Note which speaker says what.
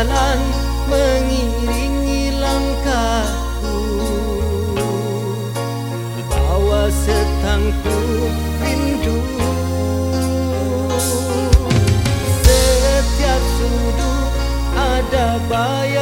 Speaker 1: berjalan mengiringi langkahku. Bawa setangku rindu. Setiap sudut ada bayanganmu.